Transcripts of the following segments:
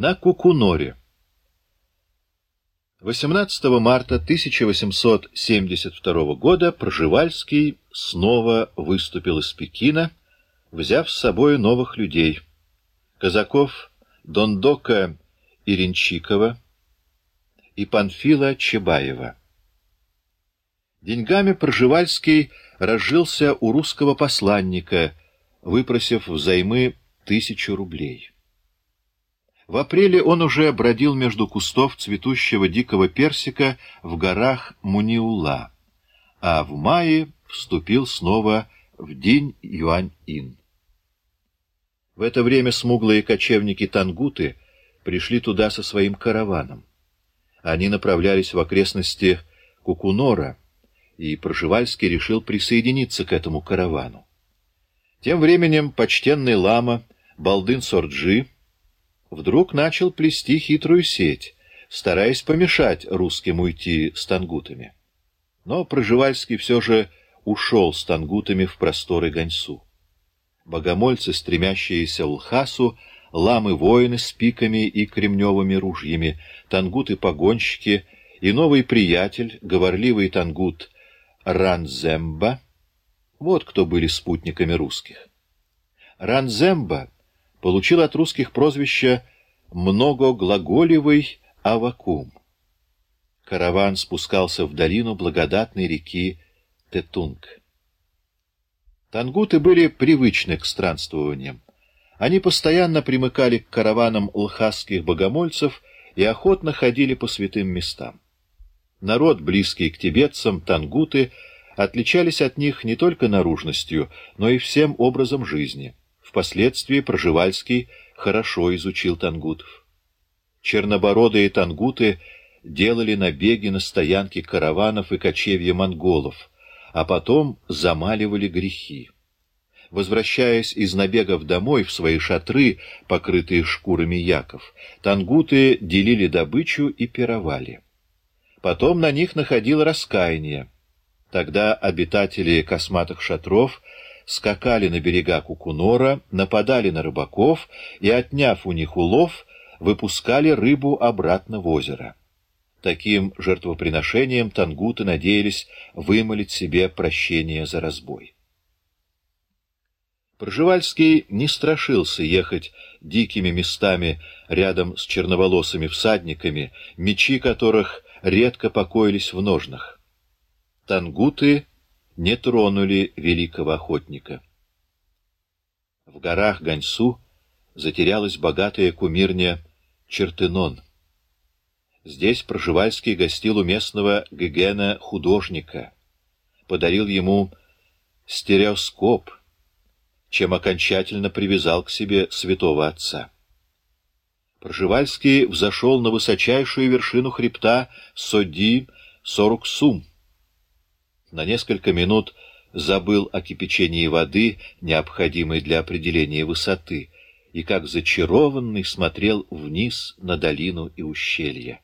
На Кукуноре 18 марта 1872 года Пржевальский снова выступил из Пекина, взяв с собой новых людей — казаков Дондока Иринчикова и Панфила Чебаева. Деньгами Пржевальский разжился у русского посланника, выпросив взаймы тысячу рублей. В апреле он уже бродил между кустов цветущего дикого персика в горах Муниула, а в мае вступил снова в день Юань-Ин. В это время смуглые кочевники-тангуты пришли туда со своим караваном. Они направлялись в окрестности Кукунора, и Проживальский решил присоединиться к этому каравану. Тем временем почтенный лама Балдын Сорджи вдруг начал плести хитрую сеть, стараясь помешать русским уйти с тангутами. Но Проживальский все же ушел с тангутами в просторы Ганьсу. Богомольцы, стремящиеся Лхасу, ламы-воины с пиками и кремневыми ружьями, тангуты-погонщики и новый приятель, говорливый тангут Ранземба, вот кто были спутниками русских. Ранземба получил от русских прозвище «многоглаголевый Авакум». Караван спускался в долину благодатной реки Тетунг. Тангуты были привычны к странствованиям. Они постоянно примыкали к караванам лхасских богомольцев и охотно ходили по святым местам. Народ, близкий к тибетцам, тангуты, отличались от них не только наружностью, но и всем образом жизни. Впоследствии Проживальский хорошо изучил тангутов. Чернобородые тангуты делали набеги на стоянки караванов и кочевья монголов, а потом замаливали грехи. Возвращаясь из набегов домой в свои шатры, покрытые шкурами яков, тангуты делили добычу и пировали. Потом на них находило раскаяние. Тогда обитатели косматых шатров — скакали на берега Кукунора, нападали на рыбаков и, отняв у них улов, выпускали рыбу обратно в озеро. Таким жертвоприношением тангуты надеялись вымолить себе прощение за разбой. Пржевальский не страшился ехать дикими местами рядом с черноволосыми всадниками, мечи которых редко покоились в ножнах. Тангуты не тронули великого охотника. В горах Ганьсу затерялась богатая кумирня Чертынон. Здесь Проживальский гостил у местного Гегена художника, подарил ему стереоскоп, чем окончательно привязал к себе святого отца. Проживальский взошел на высочайшую вершину хребта Соди Соруксум, на несколько минут забыл о кипячении воды, необходимой для определения высоты, и как зачарованный смотрел вниз на долину и ущелье.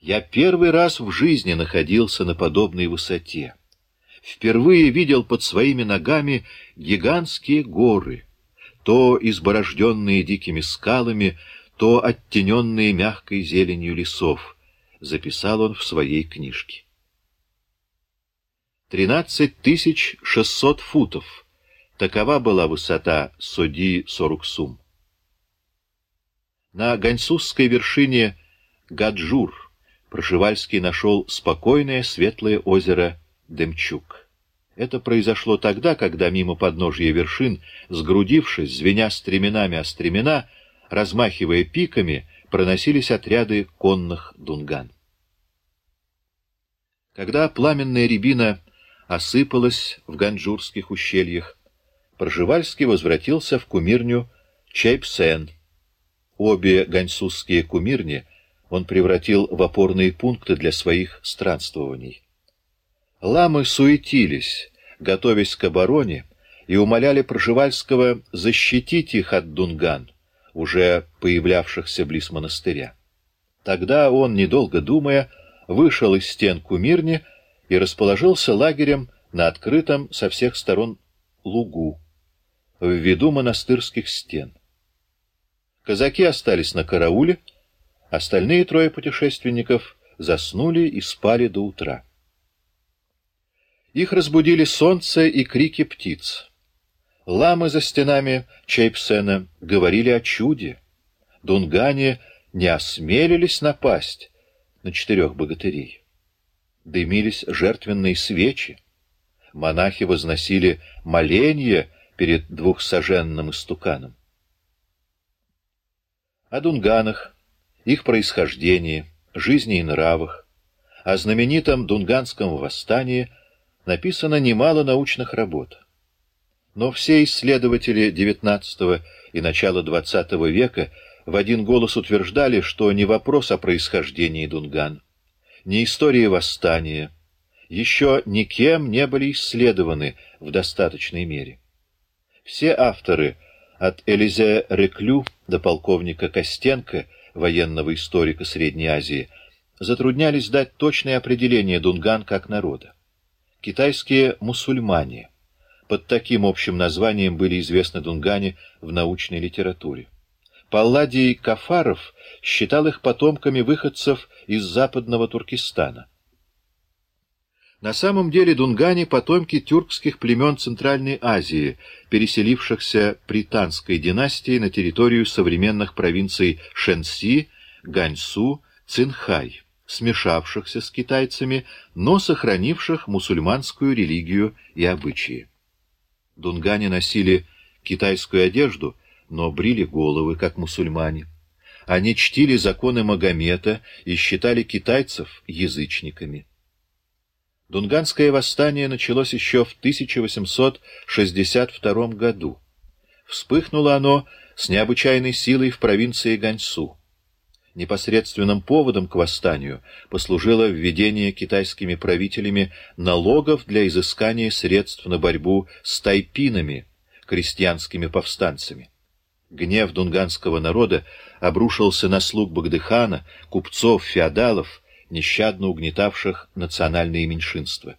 Я первый раз в жизни находился на подобной высоте. Впервые видел под своими ногами гигантские горы, то изборожденные дикими скалами, то оттененные мягкой зеленью лесов, записал он в своей книжке. 13 600 футов. Такова была высота Соди-Соруксум. На ганьсусской вершине Гаджур Прошивальский нашел спокойное светлое озеро Демчук. Это произошло тогда, когда мимо подножья вершин, сгрудившись, звеня стременами о стремена, размахивая пиками, проносились отряды конных дунган. Когда пламенная рябина осыпалась в ганджурских ущельях. Пржевальский возвратился в кумирню Чайпсен. Обе ганьсусские кумирни он превратил в опорные пункты для своих странствований. Ламы суетились, готовясь к обороне, и умоляли Пржевальского защитить их от дунган, уже появлявшихся близ монастыря. Тогда он, недолго думая, вышел из стен кумирни и расположился лагерем на открытом со всех сторон лугу, в виду монастырских стен. Казаки остались на карауле, остальные трое путешественников заснули и спали до утра. Их разбудили солнце и крики птиц. Ламы за стенами Чейпсена говорили о чуде. Дунгане не осмелились напасть на четырех богатырей. Дымились жертвенные свечи. Монахи возносили моление перед двухсоженным истуканом. О дунганах, их происхождении, жизни и нравах, о знаменитом дунганском восстании написано немало научных работ. Но все исследователи XIX и начала XX века в один голос утверждали, что не вопрос о происхождении Дунган, не история восстания, еще никем не были исследованы в достаточной мере. Все авторы – от Элизе Реклю до полковника Костенко, военного историка Средней Азии, затруднялись дать точное определение дунган как народа. Китайские мусульмане. Под таким общим названием были известны дунгане в научной литературе. Палладий Кафаров считал их потомками выходцев из западного Туркестана. На самом деле дунгане — потомки тюркских племен Центральной Азии, переселившихся при Танской династии на территорию современных провинций Шэньси, Ганьсу, Цинхай, смешавшихся с китайцами, но сохранивших мусульманскую религию и обычаи. Дунгане носили китайскую одежду, но брили головы, как мусульмане. Они чтили законы Магомета и считали китайцев язычниками. Дунганское восстание началось еще в 1862 году. Вспыхнуло оно с необычайной силой в провинции Ганьсу. Непосредственным поводом к восстанию послужило введение китайскими правителями налогов для изыскания средств на борьбу с тайпинами, крестьянскими повстанцами. Гнев дунганского народа обрушился на слуг Багдыхана, купцов, феодалов, нещадно угнетавших национальные меньшинства.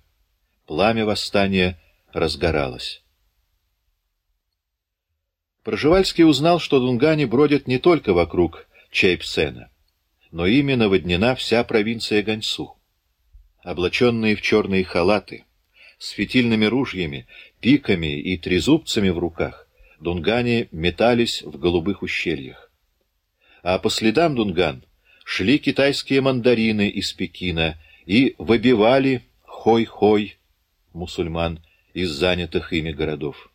Пламя восстания разгоралось. Проживальский узнал, что дунгане бродят не только вокруг Чейпсена, но ими наводнена вся провинция Ганьсу. Облаченные в черные халаты, с фитильными ружьями, пиками и трезубцами в руках, дунгане метались в голубых ущельях. А по следам дунган — шли китайские мандарины из Пекина и выбивали хой-хой мусульман из занятых ими городов.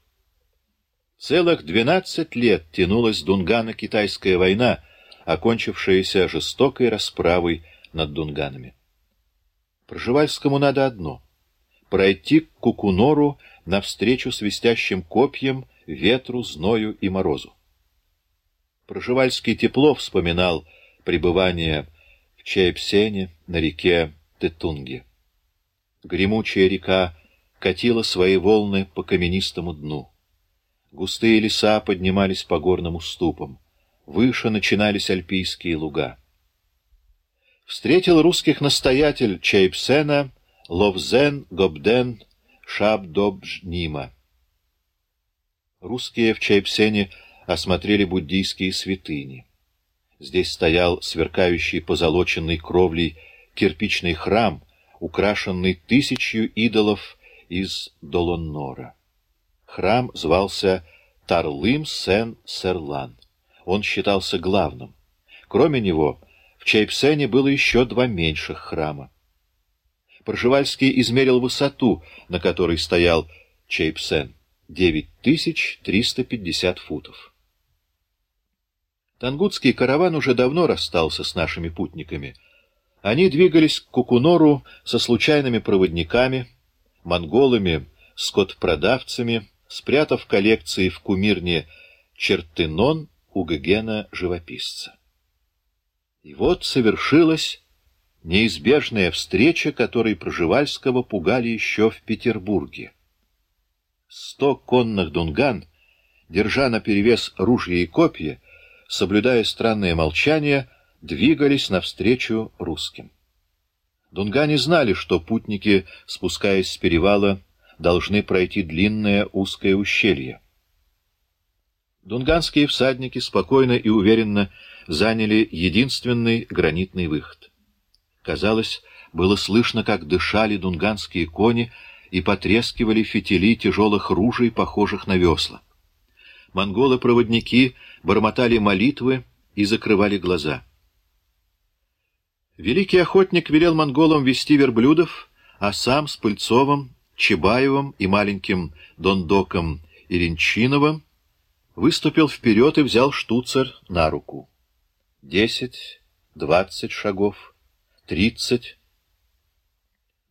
Целых двенадцать лет тянулась Дунгано-китайская война, окончившаяся жестокой расправой над дунганами. Проживальскому надо одно — пройти к Кукунору навстречу свистящим копьям, ветру, зною и морозу. Проживальский тепло вспоминал — пребывания в Чаепсене на реке Тетунге. Гремучая река катила свои волны по каменистому дну. Густые леса поднимались по горным уступам. Выше начинались альпийские луга. Встретил русских настоятель Чайпсена Ловзен Гобден Шабдобжнима. Русские в Чайпсене осмотрели буддийские святыни. Здесь стоял сверкающий позолоченной кровлей кирпичный храм, украшенный тысячью идолов из Долоннора. Храм звался Тарлым-Сен-Серлан. Он считался главным. Кроме него, в Чайпсене было еще два меньших храма. Пржевальский измерил высоту, на которой стоял Чайпсен — 9350 футов. Тангутский караван уже давно расстался с нашими путниками. Они двигались к Кукунору со случайными проводниками, монголами, скотпродавцами, спрятав коллекции в кумирне Чертынон у Гогена-живописца. И вот совершилась неизбежная встреча, которой Проживальского пугали еще в Петербурге. Сто конных дунган, держа наперевес ружья и копья, соблюдая странное молчание, двигались навстречу русским. Дунгане знали, что путники, спускаясь с перевала, должны пройти длинное узкое ущелье. Дунганские всадники спокойно и уверенно заняли единственный гранитный выход. Казалось, было слышно, как дышали дунганские кони и потрескивали фитили тяжелых ружей, похожих на весла. Монголы-проводники бормотали молитвы и закрывали глаза. Великий охотник велел монголам вести верблюдов, а сам с Пыльцовым, Чебаевым и маленьким Дондоком Иринчиновым выступил вперед и взял штуцер на руку. Десять, двадцать шагов, тридцать.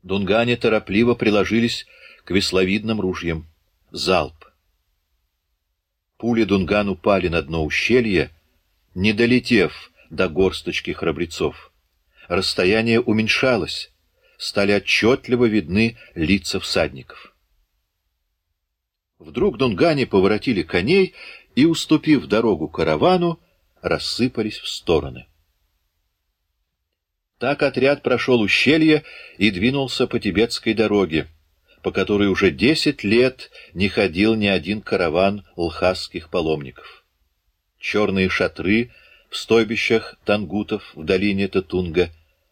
Дунгане торопливо приложились к весловидным ружьям. Залп. Пули Дунган упали на дно ущелья, не долетев до горсточки храбрецов. Расстояние уменьшалось, стали отчетливо видны лица всадников. Вдруг Дунгане поворотили коней и, уступив дорогу каравану, рассыпались в стороны. Так отряд прошел ущелье и двинулся по тибетской дороге, по которой уже десять лет не ходил ни один караван лхасских паломников. Черные шатры в стойбищах тангутов в долине Татунга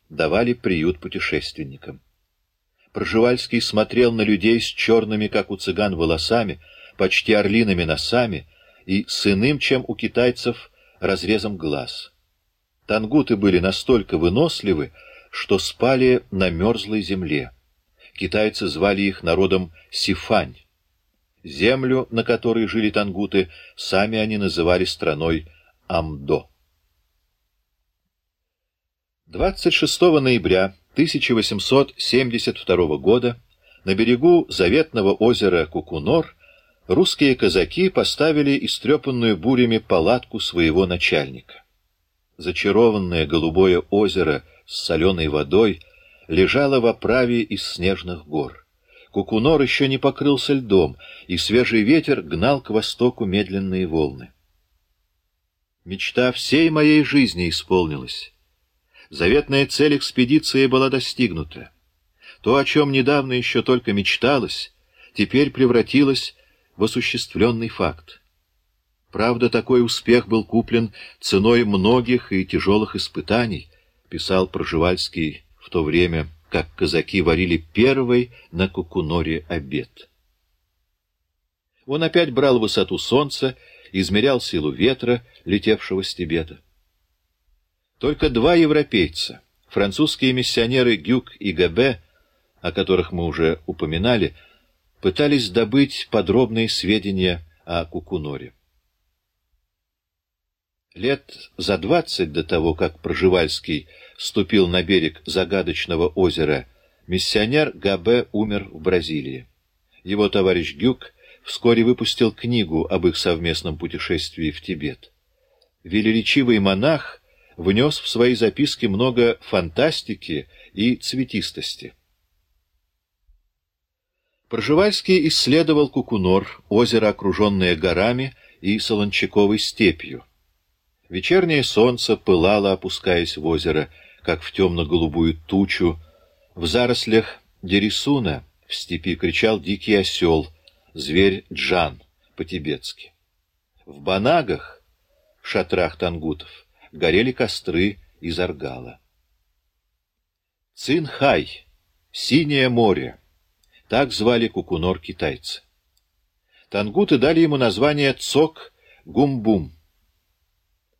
давали приют путешественникам. Проживальский смотрел на людей с черными, как у цыган, волосами, почти орлиными носами и с иным, чем у китайцев, разрезом глаз. Тангуты были настолько выносливы, что спали на мерзлой земле. Китайцы звали их народом Сифань. Землю, на которой жили тангуты, сами они называли страной Амдо. 26 ноября 1872 года на берегу заветного озера Кукунор русские казаки поставили истрепанную бурями палатку своего начальника. Зачарованное голубое озеро с соленой водой лежало в оправе из снежных гор. Кукунор еще не покрылся льдом, и свежий ветер гнал к востоку медленные волны. Мечта всей моей жизни исполнилась. Заветная цель экспедиции была достигнута. То, о чем недавно еще только мечталось, теперь превратилось в осуществленный факт. Правда, такой успех был куплен ценой многих и тяжелых испытаний, писал Проживальский в то время, как казаки варили первый на Кукуноре обед. Он опять брал высоту солнца, измерял силу ветра, летевшего с Тибета. Только два европейца, французские миссионеры Гюк и Габе, о которых мы уже упоминали, пытались добыть подробные сведения о Кукуноре. Лет за двадцать до того, как Проживальский ступил на берег загадочного озера, миссионер Габе умер в Бразилии. Его товарищ Гюк вскоре выпустил книгу об их совместном путешествии в Тибет. Велеречивый монах внес в свои записки много фантастики и цветистости. Пржевальский исследовал Кукунор, озеро, окруженное горами и солончаковой степью. Вечернее солнце пылало, опускаясь в озеро, как в темно-голубую тучу. В зарослях Дерисуна в степи кричал дикий осел, зверь Джан, по-тибетски. В банагах, шатрах тангутов, горели костры из аргала. Цинхай, синее море, так звали Кукунор китайцы. Тангуты дали ему название Цок-Гумбум.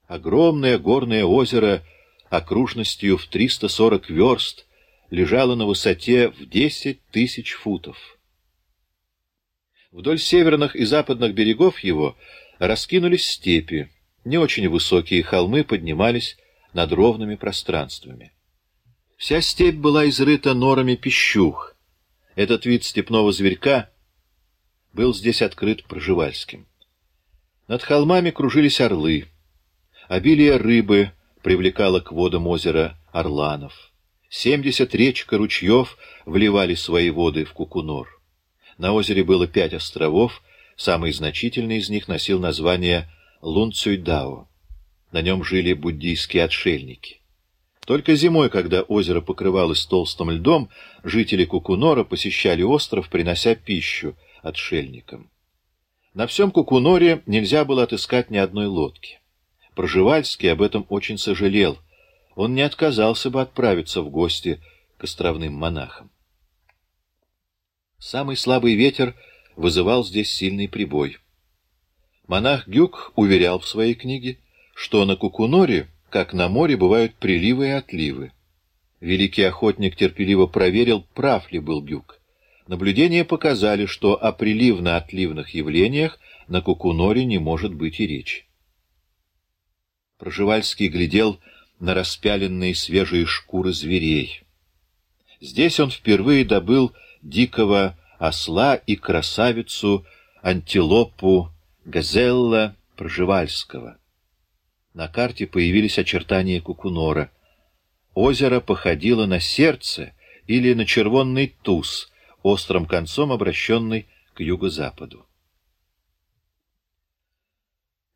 Огромное горное озеро окружностью в 340 верст лежало на высоте в 10 тысяч футов. Вдоль северных и западных берегов его раскинулись степи, не очень высокие холмы поднимались над ровными пространствами. Вся степь была изрыта норами пищух. Этот вид степного зверька был здесь открыт Проживальским. Над холмами кружились орлы. Обилие рыбы привлекало к водам озера Орланов. Семьдесят речек и ручьев вливали свои воды в Кукунор. На озере было пять островов, самый значительный из них носил название Лунцюйдао. На нем жили буддийские отшельники. Только зимой, когда озеро покрывалось толстым льдом, жители Кукунора посещали остров, принося пищу отшельникам. На всем Кукуноре нельзя было отыскать ни одной лодки. Проживальский об этом очень сожалел. Он не отказался бы отправиться в гости к островным монахам. Самый слабый ветер вызывал здесь сильный прибой. Монах Гюк уверял в своей книге, что на Кукуноре, как на море, бывают приливы и отливы. Великий охотник терпеливо проверил, прав ли был Гюк. Наблюдения показали, что о приливно-отливных явлениях на Кукуноре не может быть и речи. Проживальский глядел на распяленные свежие шкуры зверей. Здесь он впервые добыл дикого осла и красавицу антилопу Газелла Проживальского. На карте появились очертания Кукунора. Озеро походило на сердце или на червонный туз — острым концом обращенный к юго-западу.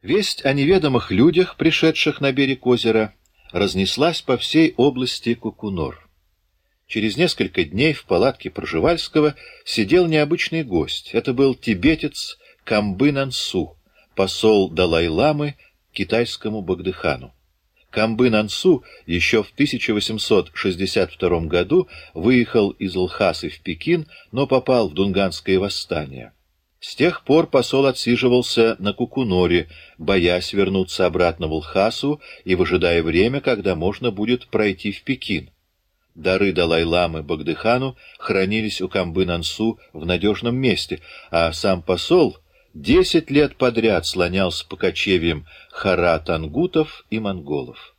Весть о неведомых людях, пришедших на берег озера, разнеслась по всей области Кукунор. Через несколько дней в палатке Проживальского сидел необычный гость. Это был тибетец Камбы Нансу, посол Далай-ламы китайскому Багдыхану. Камбы Нансу еще в 1862 году выехал из Лхасы в Пекин, но попал в Дунганское восстание. С тех пор посол отсиживался на Кукуноре, боясь вернуться обратно в Лхасу и выжидая время, когда можно будет пройти в Пекин. Дары Далай-ламы Багдыхану хранились у Камбы Нансу в надежном месте, а сам посол — десять лет подряд слонялся по кочевьям хара тангутов и монголов.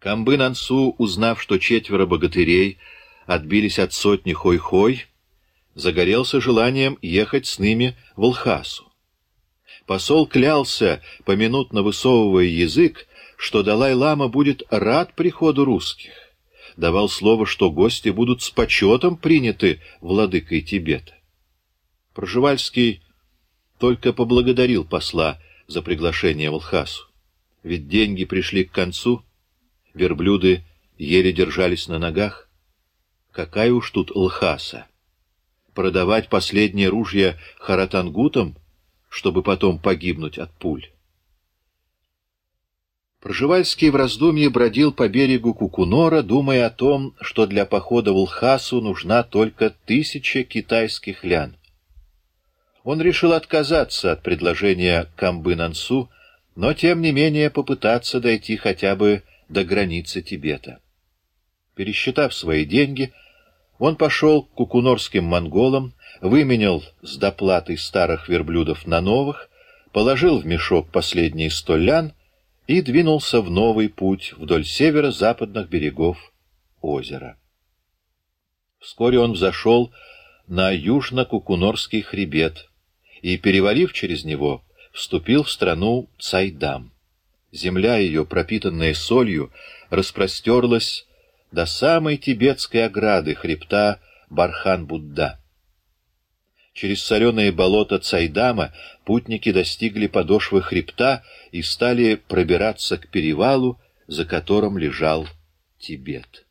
Камбын-Ансу, узнав, что четверо богатырей отбились от сотни хой-хой, загорелся желанием ехать с ними в Лхасу. Посол клялся, поминутно высовывая язык, что Далай-Лама будет рад приходу русских. Давал слово, что гости будут с почетом приняты владыкой Тибета. Проживальский только поблагодарил посла за приглашение в Алхасу. Ведь деньги пришли к концу, верблюды еле держались на ногах. Какая уж тут Лхаса! Продавать последние ружья харатангутам, чтобы потом погибнуть от пуль. Проживальский в раздумье бродил по берегу Кукунора, думая о том, что для похода в Лхасу нужна только тысяча китайских лян. Он решил отказаться от предложения Камбы-Нансу, но тем не менее попытаться дойти хотя бы до границы Тибета. Пересчитав свои деньги, он пошел к кукунорским монголам, выменял с доплатой старых верблюдов на новых, положил в мешок последние сто лян и двинулся в новый путь вдоль северо-западных берегов озера. Вскоре он взошел на южно-кукунорский хребет — и, перевалив через него, вступил в страну Цайдам. Земля ее, пропитанная солью, распростерлась до самой тибетской ограды хребта Бархан-Будда. Через соленые болота Цайдама путники достигли подошвы хребта и стали пробираться к перевалу, за которым лежал Тибет.